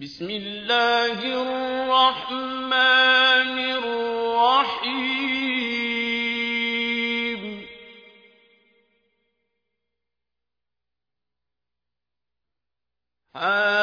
بسم الله الرحمن الرحيم. حميم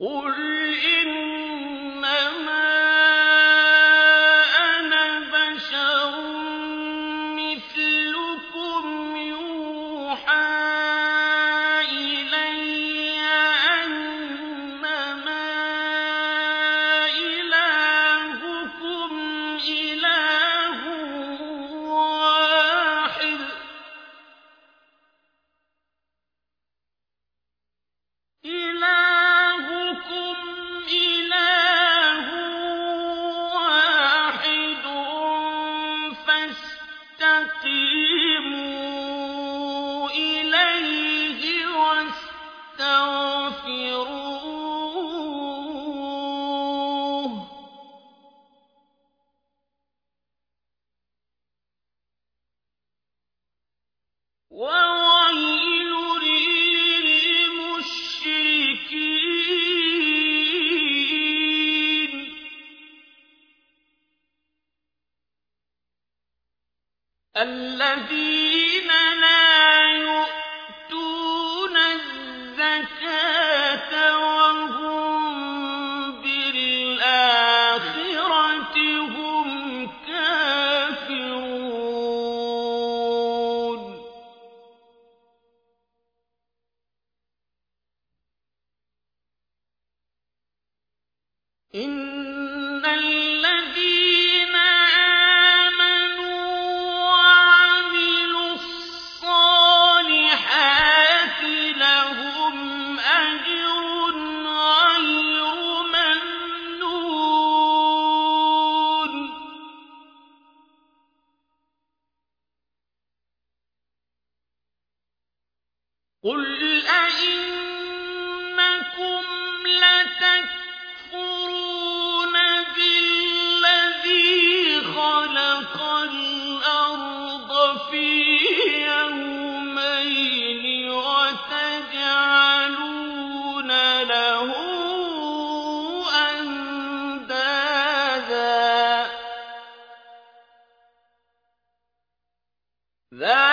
قل الذين لا ذلك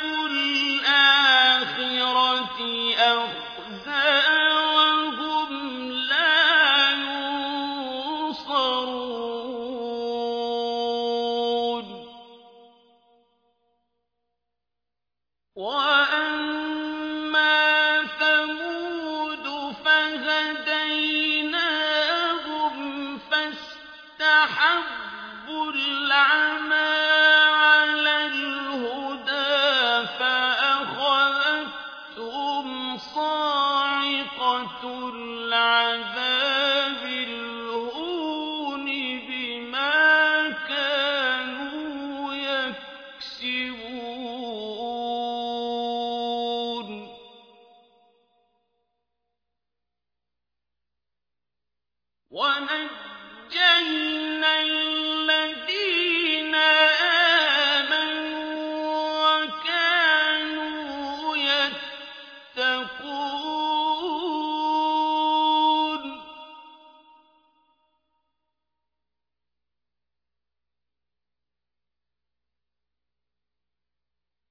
كل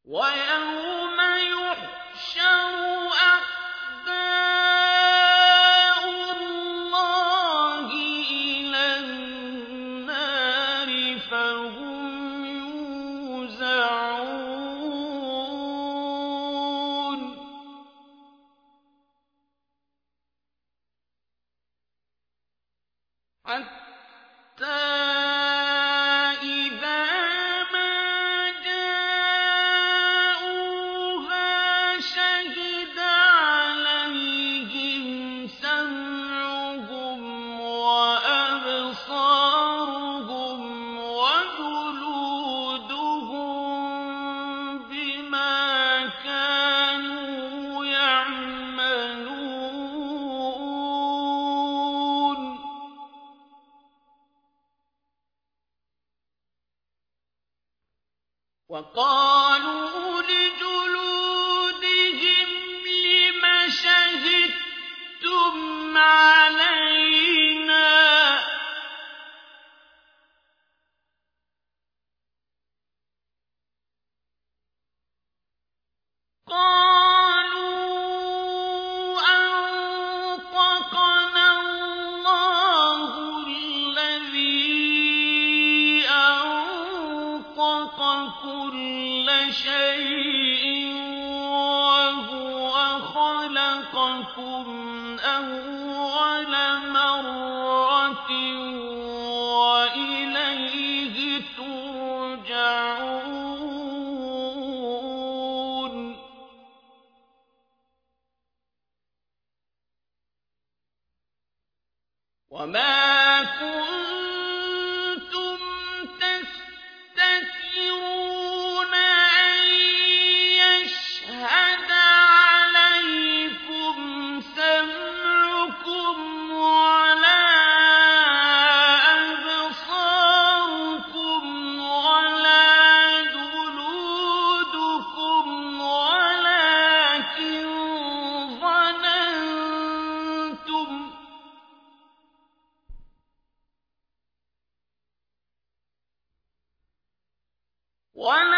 ويوم ولكن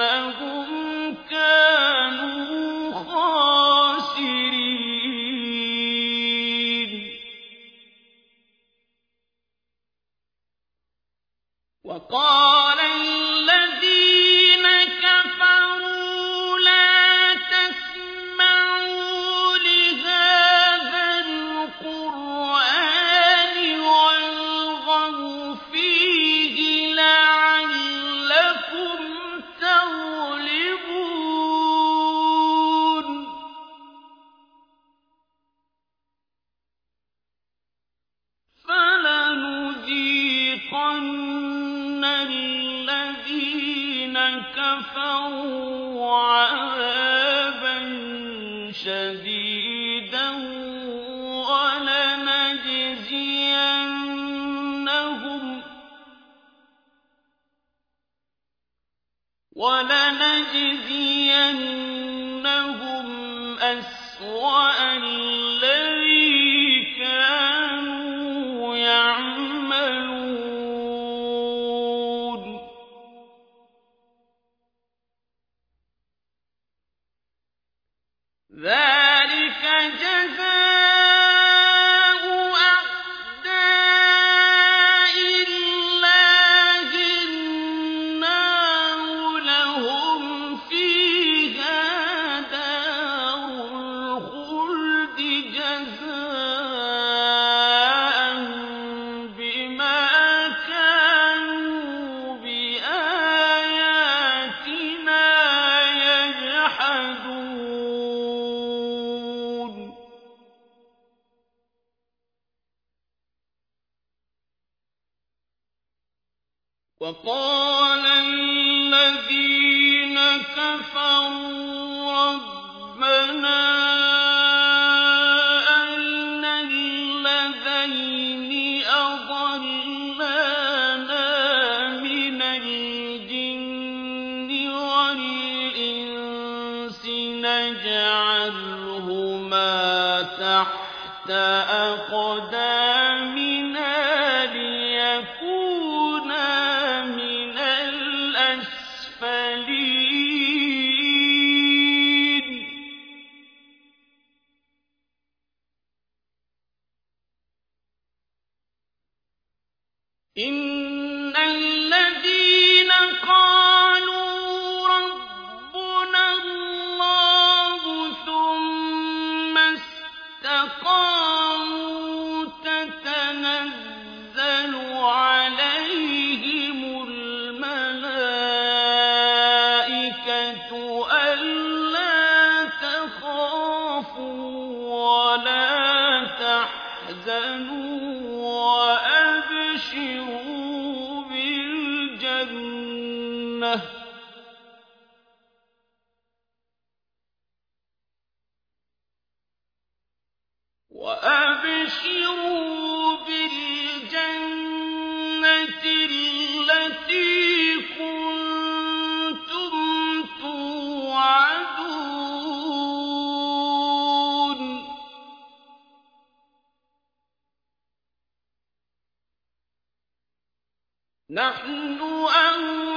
إنهم كانوا ولنجزينهم أقدامنا نحن أولياؤكم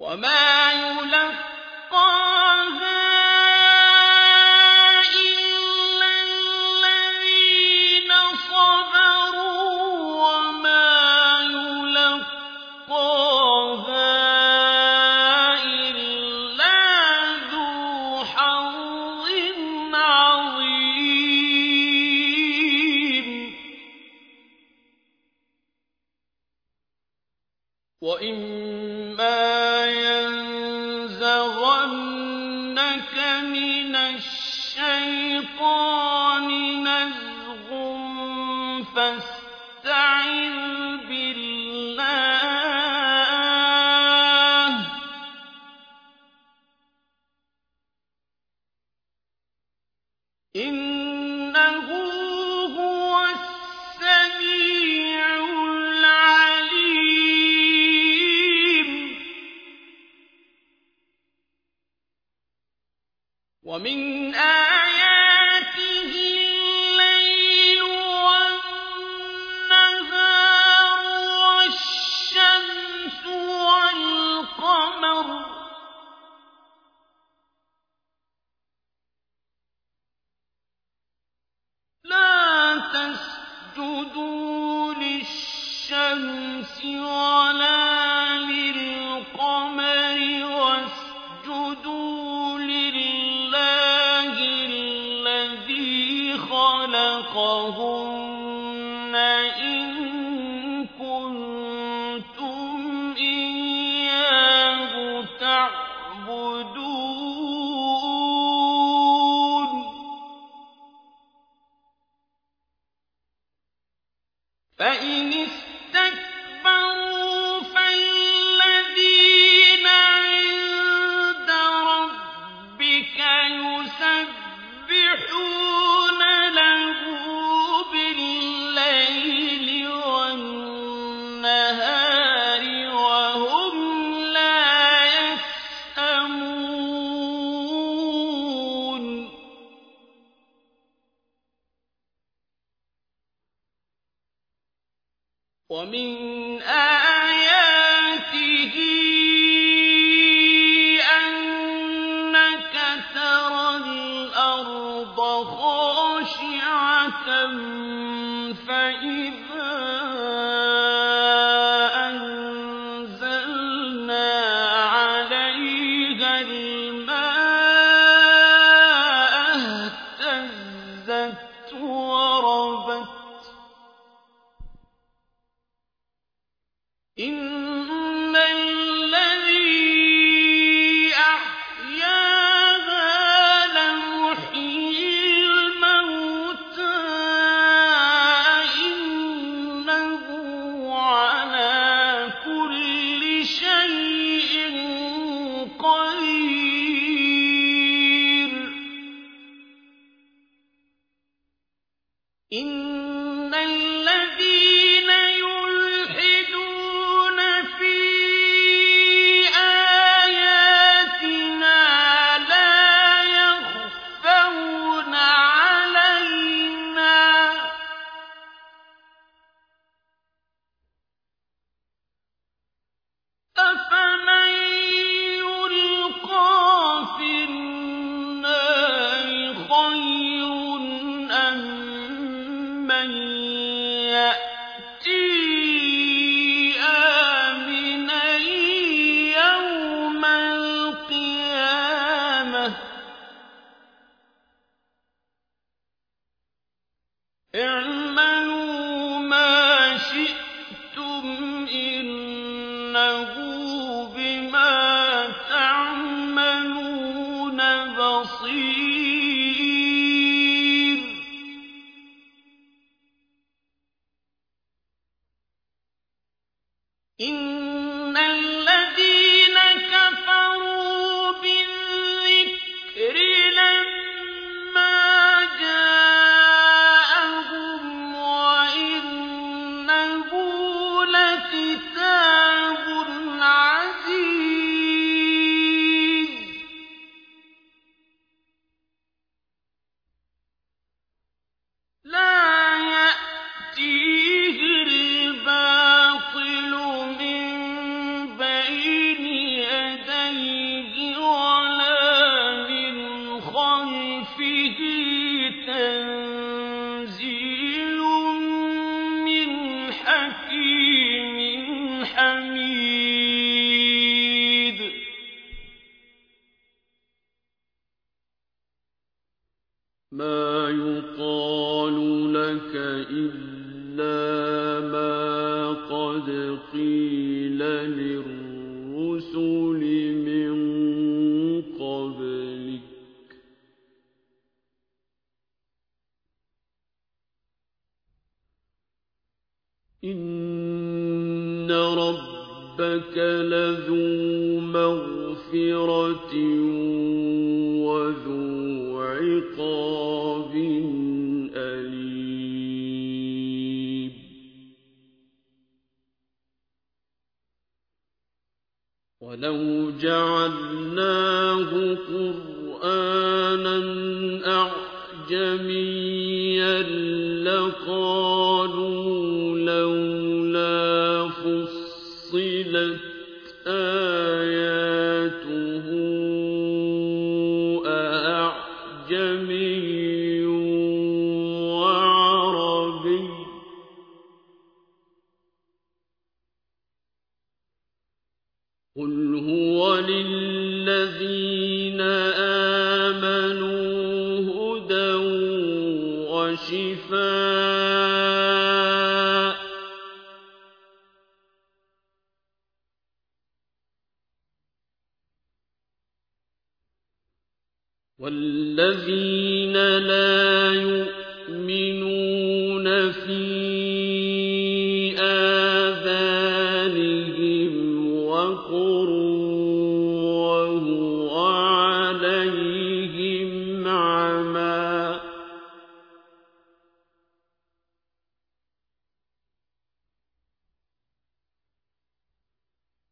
وما يلقاها ومن آياته وَلَوْ جَعَلْنَاهُ قُرْآنًا أَعْجَمِيًّا لَّقَالُوا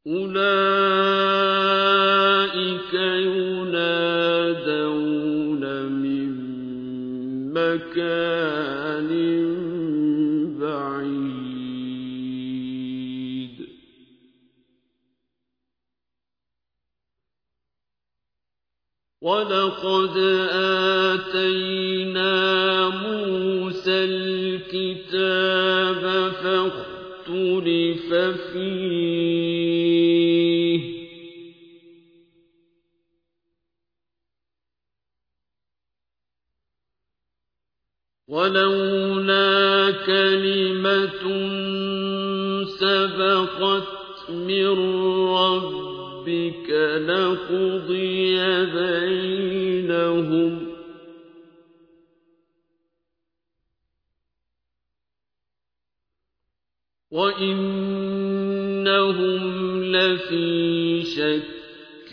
أُولَٰئِكَ يُنَادَوْنَ مِن مَّكَانٍ بَعِيدٍ وَلَقَدْ آتَيْنَا مُوسَى الْكِتَابَ فَاخْتُلِفَ فِيهِ ۚ لَقُضِيَ بَيْنَهُمْ ۚ. وَإِنَّهُمْ لَفِي شَكٍّ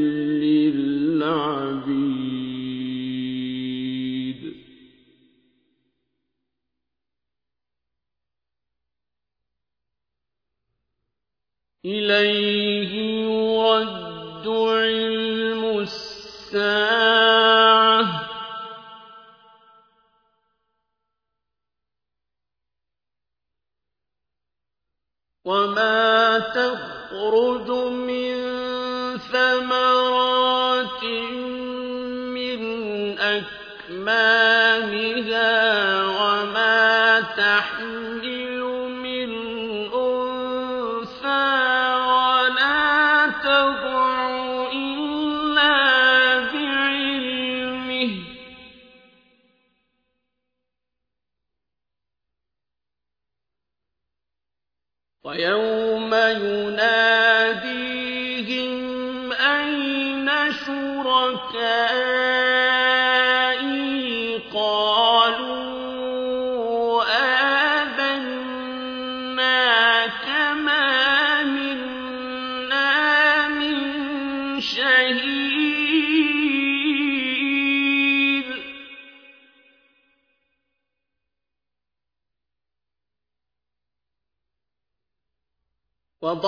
إليه يرد علم الساعة. وما تخرج من ثمرات من أكمامها وما تحمل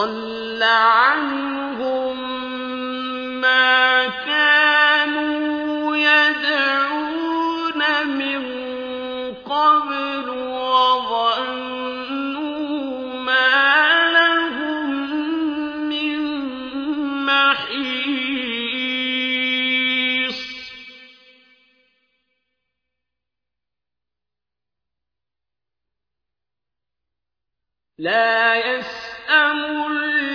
ضل عنهم ما كانوا يدعون من قبل وظنوا ما لهم من محيص. لا يستطيعون يَأْأَمُ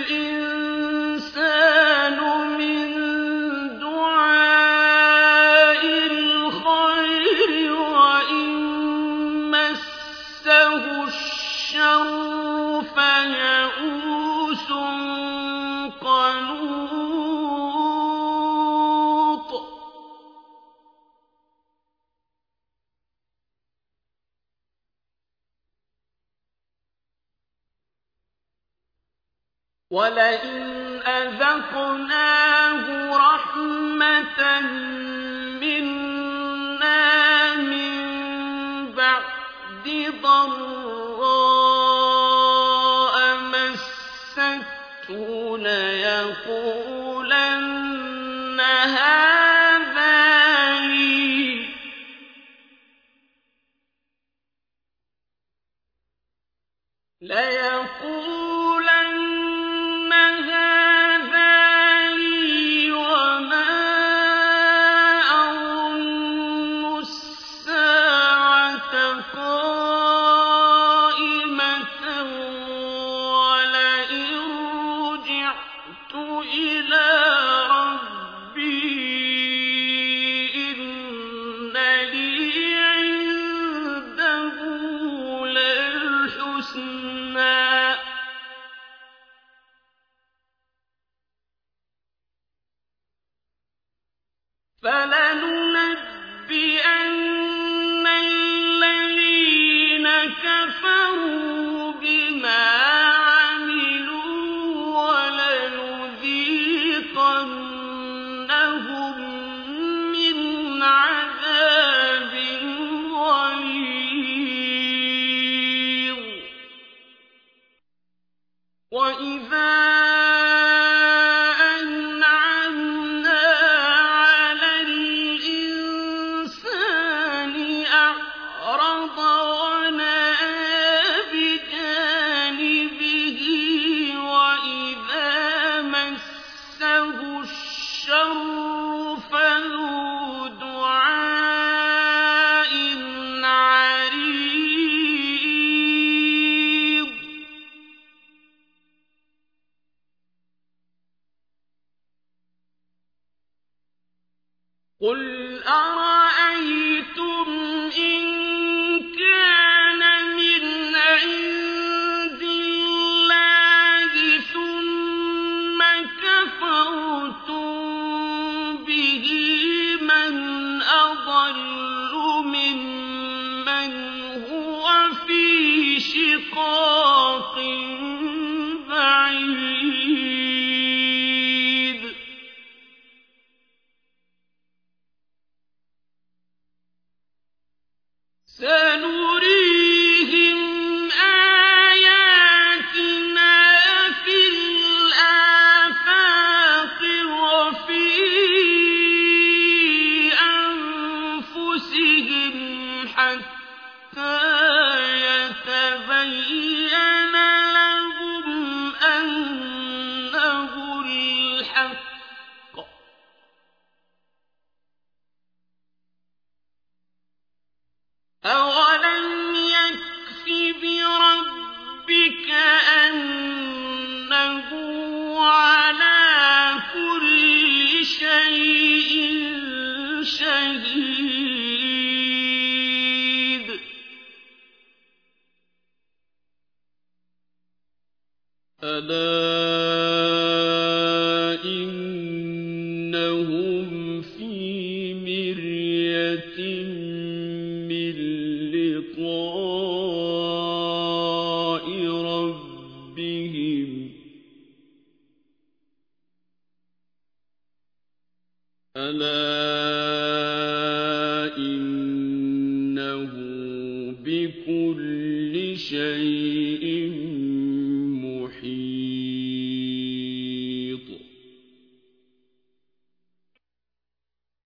حتى يتبين